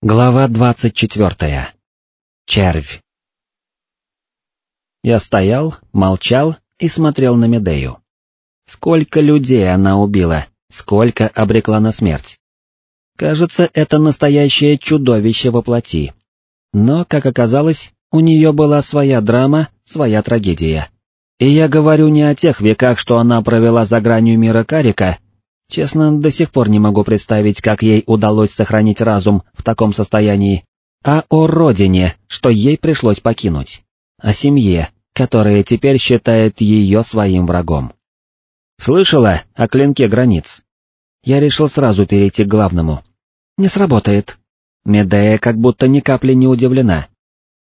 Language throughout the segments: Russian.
Глава двадцать четвертая. Червь. Я стоял, молчал и смотрел на Медею. Сколько людей она убила, сколько обрекла на смерть. Кажется, это настоящее чудовище во плоти. Но, как оказалось, у нее была своя драма, своя трагедия. И я говорю не о тех веках, что она провела за гранью мира Карика, Честно, до сих пор не могу представить, как ей удалось сохранить разум в таком состоянии, а о родине, что ей пришлось покинуть, о семье, которая теперь считает ее своим врагом. Слышала о клинке границ? Я решил сразу перейти к главному. Не сработает. Медея как будто ни капли не удивлена.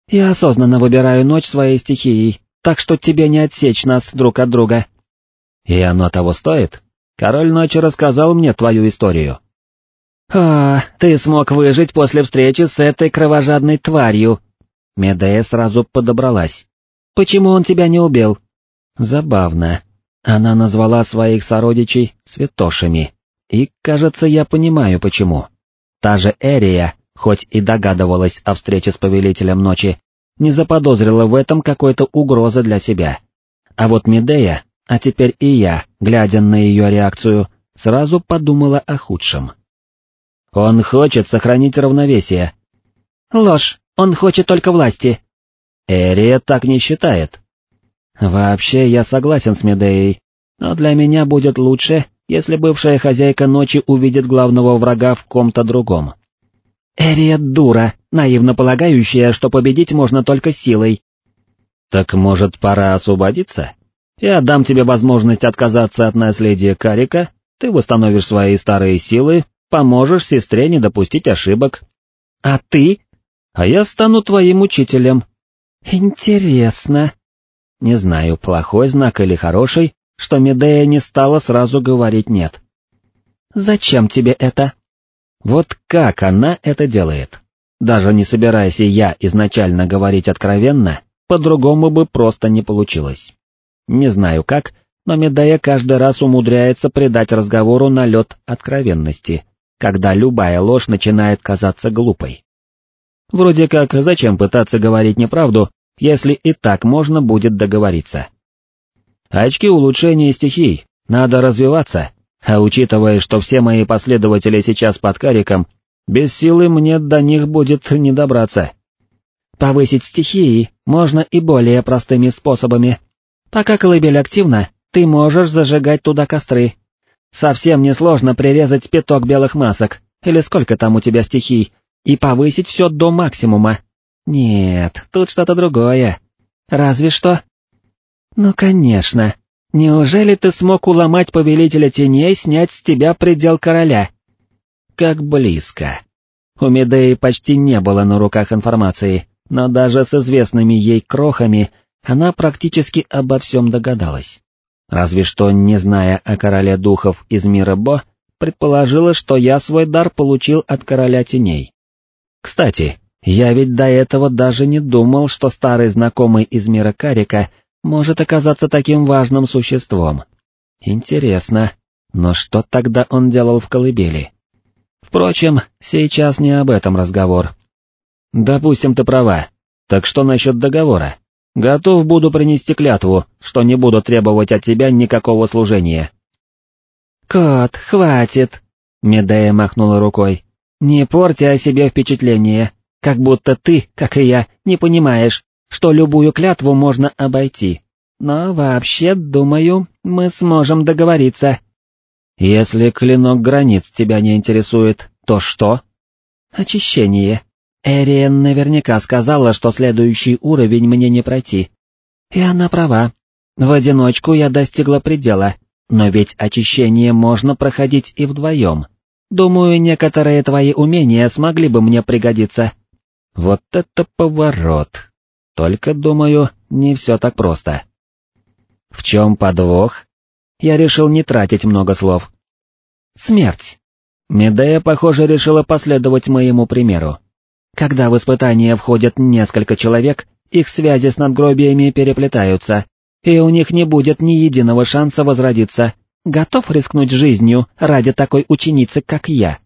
Я осознанно выбираю ночь своей стихией, так что тебе не отсечь нас друг от друга. И оно того стоит? Король ночи рассказал мне твою историю. «А, ты смог выжить после встречи с этой кровожадной тварью!» Медея сразу подобралась. «Почему он тебя не убил?» Забавно. Она назвала своих сородичей святошами. И, кажется, я понимаю почему. Та же Эрия, хоть и догадывалась о встрече с Повелителем Ночи, не заподозрила в этом какой-то угрозы для себя. А вот Медея а теперь и я, глядя на ее реакцию, сразу подумала о худшем. Он хочет сохранить равновесие. Ложь, он хочет только власти. Эрия так не считает. Вообще я согласен с Медеей, но для меня будет лучше, если бывшая хозяйка ночи увидит главного врага в ком-то другом. Эрия дура, наивно полагающая, что победить можно только силой. Так может пора освободиться? Я дам тебе возможность отказаться от наследия Карика, ты восстановишь свои старые силы, поможешь сестре не допустить ошибок. А ты? А я стану твоим учителем. Интересно. Не знаю, плохой знак или хороший, что Медея не стала сразу говорить «нет». «Зачем тебе это?» Вот как она это делает? Даже не собираясь я изначально говорить откровенно, по-другому бы просто не получилось. Не знаю как, но Медея каждый раз умудряется придать разговору налет откровенности, когда любая ложь начинает казаться глупой. Вроде как, зачем пытаться говорить неправду, если и так можно будет договориться? Очки улучшения стихий, надо развиваться, а учитывая, что все мои последователи сейчас под кариком, без силы мне до них будет не добраться. Повысить стихии можно и более простыми способами, Пока колыбель активна, ты можешь зажигать туда костры. Совсем несложно прирезать пяток белых масок, или сколько там у тебя стихий, и повысить все до максимума. Нет, тут что-то другое. Разве что... Ну, конечно. Неужели ты смог уломать повелителя теней снять с тебя предел короля? Как близко. У Медеи почти не было на руках информации, но даже с известными ей крохами она практически обо всем догадалась. Разве что, не зная о короле духов из мира Бо, предположила, что я свой дар получил от короля теней. Кстати, я ведь до этого даже не думал, что старый знакомый из мира Карика может оказаться таким важным существом. Интересно, но что тогда он делал в колыбели? Впрочем, сейчас не об этом разговор. Допустим, ты права. Так что насчет договора? Готов буду принести клятву, что не буду требовать от тебя никакого служения. Кот, хватит, Медея махнула рукой. Не порти о себе впечатление, как будто ты, как и я, не понимаешь, что любую клятву можно обойти. Но вообще, думаю, мы сможем договориться. Если клинок границ тебя не интересует, то что? Очищение. Эриен наверняка сказала, что следующий уровень мне не пройти. И она права. В одиночку я достигла предела, но ведь очищение можно проходить и вдвоем. Думаю, некоторые твои умения смогли бы мне пригодиться. Вот это поворот. Только, думаю, не все так просто. В чем подвох? Я решил не тратить много слов. Смерть. Медея, похоже, решила последовать моему примеру. Когда в испытание входят несколько человек, их связи с надгробиями переплетаются, и у них не будет ни единого шанса возродиться. Готов рискнуть жизнью ради такой ученицы, как я?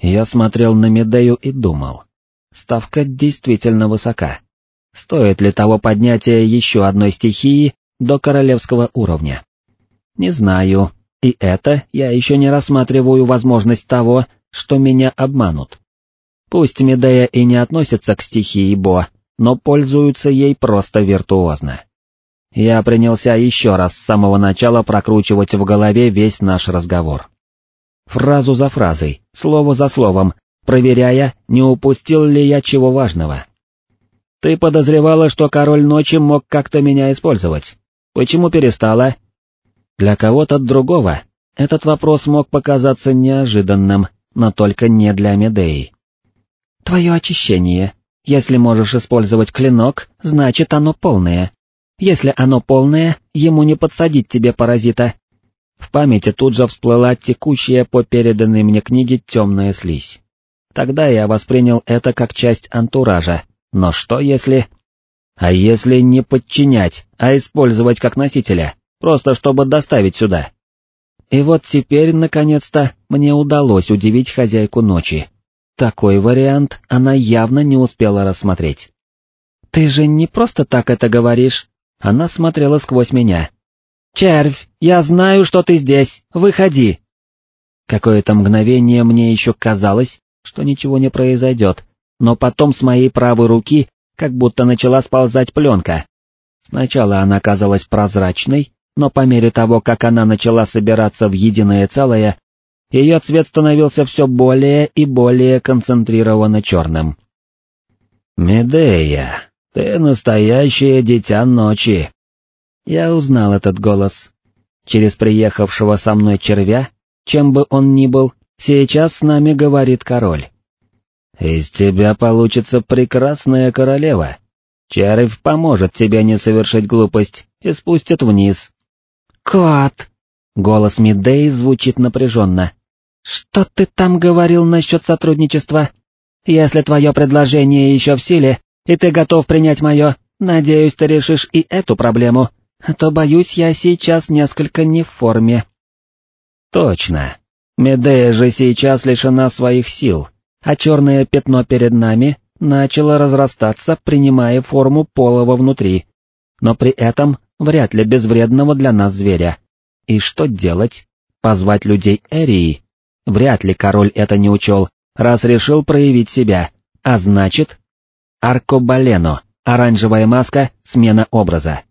Я смотрел на Медею и думал. Ставка действительно высока. Стоит ли того поднятия еще одной стихии до королевского уровня? Не знаю, и это я еще не рассматриваю возможность того, что меня обманут. Пусть Медея и не относится к стихии Бо, но пользуются ей просто виртуозно. Я принялся еще раз с самого начала прокручивать в голове весь наш разговор. Фразу за фразой, слово за словом, проверяя, не упустил ли я чего важного. Ты подозревала, что король ночи мог как-то меня использовать. Почему перестала? Для кого-то другого этот вопрос мог показаться неожиданным, но только не для Медеи. Твое очищение. Если можешь использовать клинок, значит оно полное. Если оно полное, ему не подсадить тебе паразита. В памяти тут же всплыла текущая по переданной мне книге темная слизь. Тогда я воспринял это как часть антуража, но что если... А если не подчинять, а использовать как носителя, просто чтобы доставить сюда? И вот теперь, наконец-то, мне удалось удивить хозяйку ночи. Такой вариант она явно не успела рассмотреть. «Ты же не просто так это говоришь?» Она смотрела сквозь меня. «Червь, я знаю, что ты здесь, выходи!» Какое-то мгновение мне еще казалось, что ничего не произойдет, но потом с моей правой руки как будто начала сползать пленка. Сначала она казалась прозрачной, но по мере того, как она начала собираться в единое целое, ее цвет становился все более и более концентрированно черным. «Медея, ты настоящее дитя ночи!» Я узнал этот голос. Через приехавшего со мной червя, чем бы он ни был, сейчас с нами говорит король. «Из тебя получится прекрасная королева. Червь поможет тебе не совершить глупость и спустит вниз, «Кот!» — голос Мидей звучит напряженно. «Что ты там говорил насчет сотрудничества? Если твое предложение еще в силе, и ты готов принять мое, надеюсь, ты решишь и эту проблему, а то, боюсь, я сейчас несколько не в форме». «Точно. Медея же сейчас лишена своих сил, а черное пятно перед нами начало разрастаться, принимая форму полого внутри, но при этом вряд ли безвредного для нас зверя. И что делать? Позвать людей Эрии? Вряд ли король это не учел, раз решил проявить себя, а значит... Аркобалено, оранжевая маска, смена образа.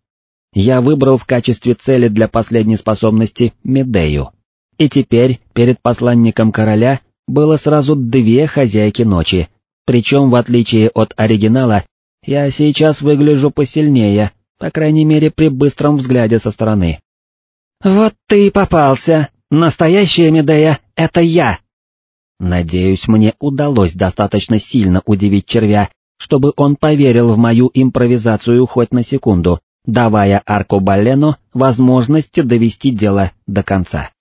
Я выбрал в качестве цели для последней способности Медею. И теперь, перед посланником короля, было сразу две хозяйки ночи, причем, в отличие от оригинала, я сейчас выгляжу посильнее, по крайней мере при быстром взгляде со стороны. «Вот ты и попался! Настоящая Медея — это я!» Надеюсь, мне удалось достаточно сильно удивить червя, чтобы он поверил в мою импровизацию хоть на секунду, давая Арку Балену возможность довести дело до конца.